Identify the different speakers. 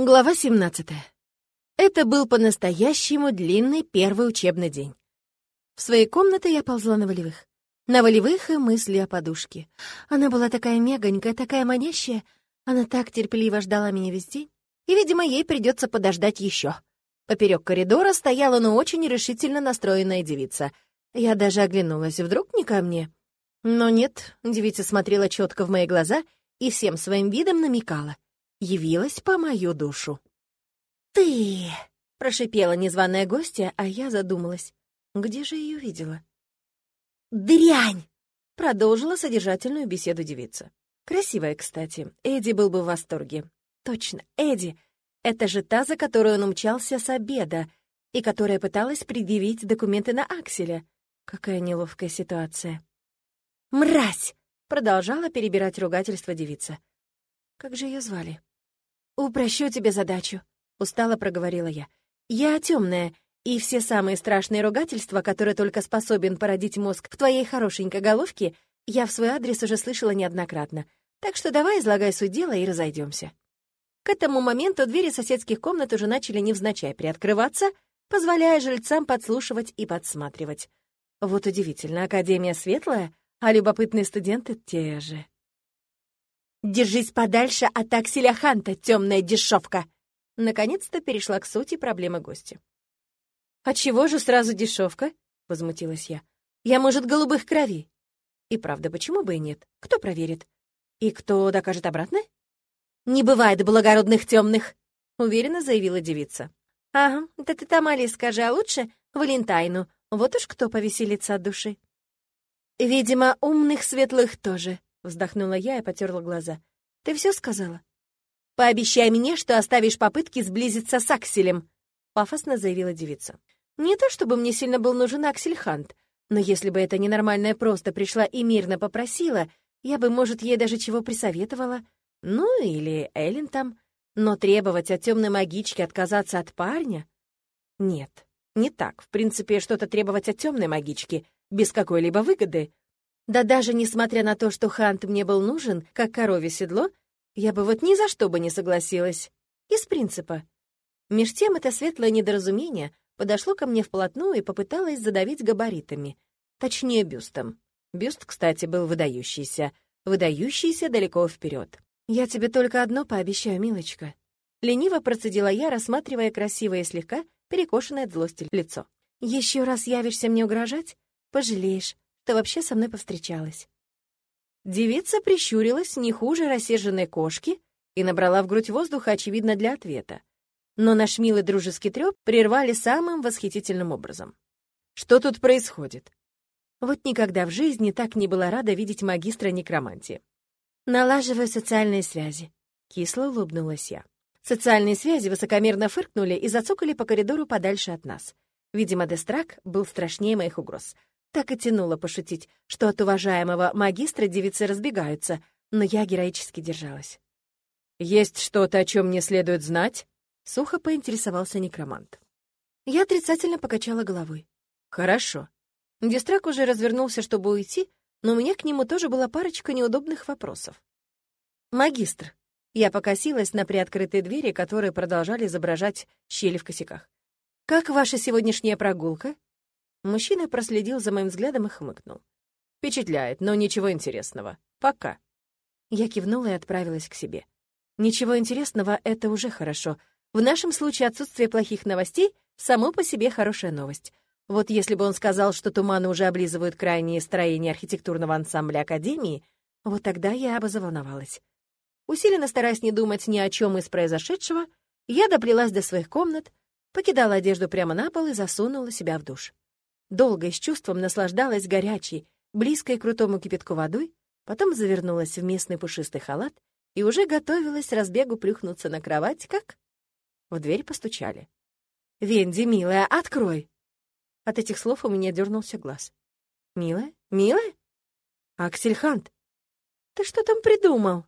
Speaker 1: Глава 17. Это был по-настоящему длинный первый учебный день. В своей комнате я ползла на волевых. На волевых и мысли о подушке. Она была такая мягонькая, такая манящая. Она так терпеливо ждала меня весь день. И, видимо, ей придется подождать еще. Поперек коридора стояла, но очень решительно настроенная девица. Я даже оглянулась, вдруг не ко мне. Но нет, девица смотрела четко в мои глаза и всем своим видом намекала — явилась по мою душу. «Ты!» — прошипела незваная гостья, а я задумалась. Где же ее видела? «Дрянь!» — продолжила содержательную беседу девица. Красивая, кстати. Эдди был бы в восторге. Точно, Эдди. Это же та, за которую он умчался с обеда и которая пыталась предъявить документы на Акселя. Какая неловкая ситуация. «Мразь!» — продолжала перебирать ругательство девица. Как же ее звали? «Упрощу тебе задачу», — устало проговорила я. «Я темная, и все самые страшные ругательства, которые только способен породить мозг в твоей хорошенькой головке, я в свой адрес уже слышала неоднократно. Так что давай излагай суть дела и разойдемся. К этому моменту двери соседских комнат уже начали невзначай приоткрываться, позволяя жильцам подслушивать и подсматривать. Вот удивительно, Академия светлая, а любопытные студенты те же. Держись подальше от Акселя Ханта, темная дешевка!» Наконец-то перешла к сути проблемы гостя. «А чего же сразу дешевка?» — возмутилась я. «Я, может, голубых кровей?» «И правда, почему бы и нет? Кто проверит? И кто докажет обратное?» «Не бывает благородных темных!» — уверенно заявила девица. «Ага, да ты Тамали скажи, а лучше Валентайну. Вот уж кто повеселится от души». «Видимо, умных светлых тоже», Вздохнула я и потерла глаза. «Ты все сказала?» «Пообещай мне, что оставишь попытки сблизиться с Акселем», — пафосно заявила девица. «Не то чтобы мне сильно был нужен Аксель Хант, но если бы эта ненормальная просто пришла и мирно попросила, я бы, может, ей даже чего присоветовала. Ну, или Эллен там. Но требовать от темной магички отказаться от парня? Нет, не так. В принципе, что-то требовать от темной магички без какой-либо выгоды. Да даже несмотря на то, что Хант мне был нужен, как корове седло, я бы вот ни за что бы не согласилась. Из принципа. Меж тем это светлое недоразумение подошло ко мне вплотную и попыталось задавить габаритами. Точнее, бюстом. Бюст, кстати, был выдающийся. Выдающийся далеко вперед. «Я тебе только одно пообещаю, милочка». Лениво процедила я, рассматривая красивое слегка перекошенное от злости лицо. «Еще раз явишься мне угрожать? Пожалеешь что вообще со мной повстречалась. Девица прищурилась не хуже рассерженной кошки и набрала в грудь воздуха, очевидно, для ответа. Но наш милый дружеский трёп прервали самым восхитительным образом. Что тут происходит? Вот никогда в жизни так не была рада видеть магистра некромантии. Налаживаю социальные связи. Кисло улыбнулась я. Социальные связи высокомерно фыркнули и зацокали по коридору подальше от нас. Видимо, Дестрак был страшнее моих угроз — так и тянуло пошутить, что от уважаемого магистра девицы разбегаются, но я героически держалась. «Есть что-то, о чем мне следует знать?» — сухо поинтересовался некромант. Я отрицательно покачала головой. «Хорошо». Дистрак уже развернулся, чтобы уйти, но у меня к нему тоже была парочка неудобных вопросов. «Магистр». Я покосилась на приоткрытые двери, которые продолжали изображать щели в косяках. «Как ваша сегодняшняя прогулка?» Мужчина проследил за моим взглядом и хмыкнул. «Впечатляет, но ничего интересного. Пока». Я кивнула и отправилась к себе. Ничего интересного — это уже хорошо. В нашем случае отсутствие плохих новостей — само по себе хорошая новость. Вот если бы он сказал, что туманы уже облизывают крайние строения архитектурного ансамбля Академии, вот тогда я бы заволновалась. Усиленно стараясь не думать ни о чем из произошедшего, я доплелась до своих комнат, покидала одежду прямо на пол и засунула себя в душ. Долго и с чувством наслаждалась горячей, близкой к крутому кипятку водой, потом завернулась в местный пушистый халат и уже готовилась разбегу плюхнуться на кровать, как... В дверь постучали. «Венди, милая, открой!» От этих слов у меня дернулся глаз. «Милая? Милая? Аксель Хант, ты что там придумал?»